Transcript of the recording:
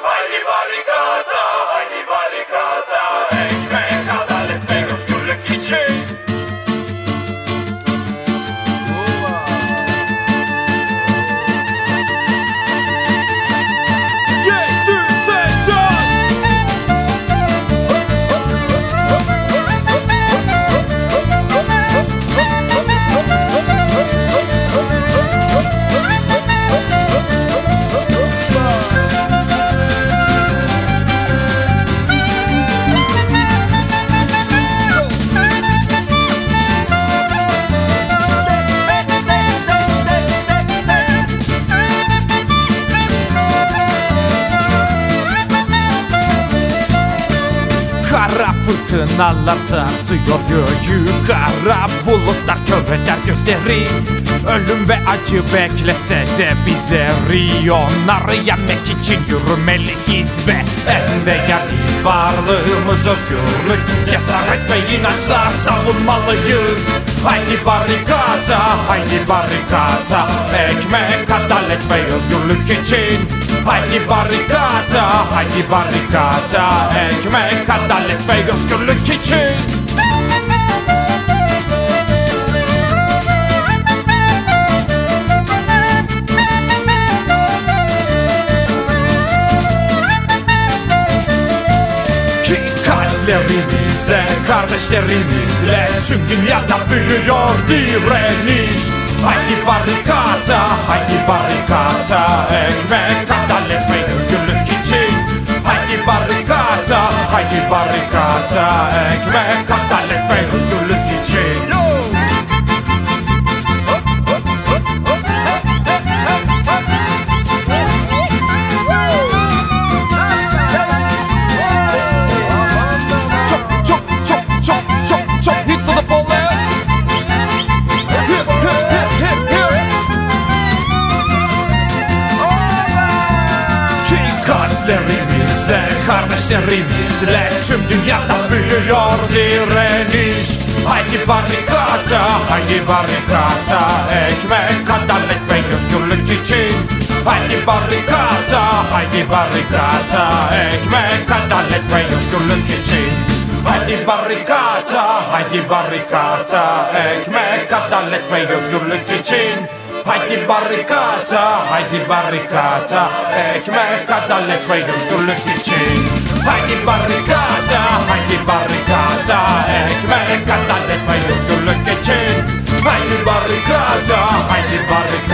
agli barricata Fırtınalar sarsıyor göğü Kara bulutlar kör eder gözleri Ölüm ve acı beklese de bizleri Onları yenmek için yürümeliyiz ve En değerli varlığımız özgürlük Cesaret ve inançla savunmalıyız. Haydi barikata, haydi barikata Ekmek, adalet ve özgürlük için Haydi barikata, haydi barikata Ekmek, adalet ve özgürlük için. Ki kalplerimizle, kardeşlerimizle Tüm dünyada büyüyor direniş. Haydi barikata, haydi barikata Ekmek, haydi barikata Ekmek, adalet ve özgürlük için Çok kalplerimizle, kardeşlerimizle Tüm dünyada büyüyor direniş. Haydi barikata, haydi barikata Ekmek, adalet ve özgürlük için. Haydi barikata, haydi barikata Ekmek, adalet ve özgürlük için. Haydi barikata, haydi barikata Ekmek, adalet ve özgürlük için Haydi barikata, haydi barikata Ekmek, adalet ve özgürlük için Haydi barikata, haydi barikata Ekmek, adalet ve özgürlük için Haydi barikata, haydi barikata Ekmek,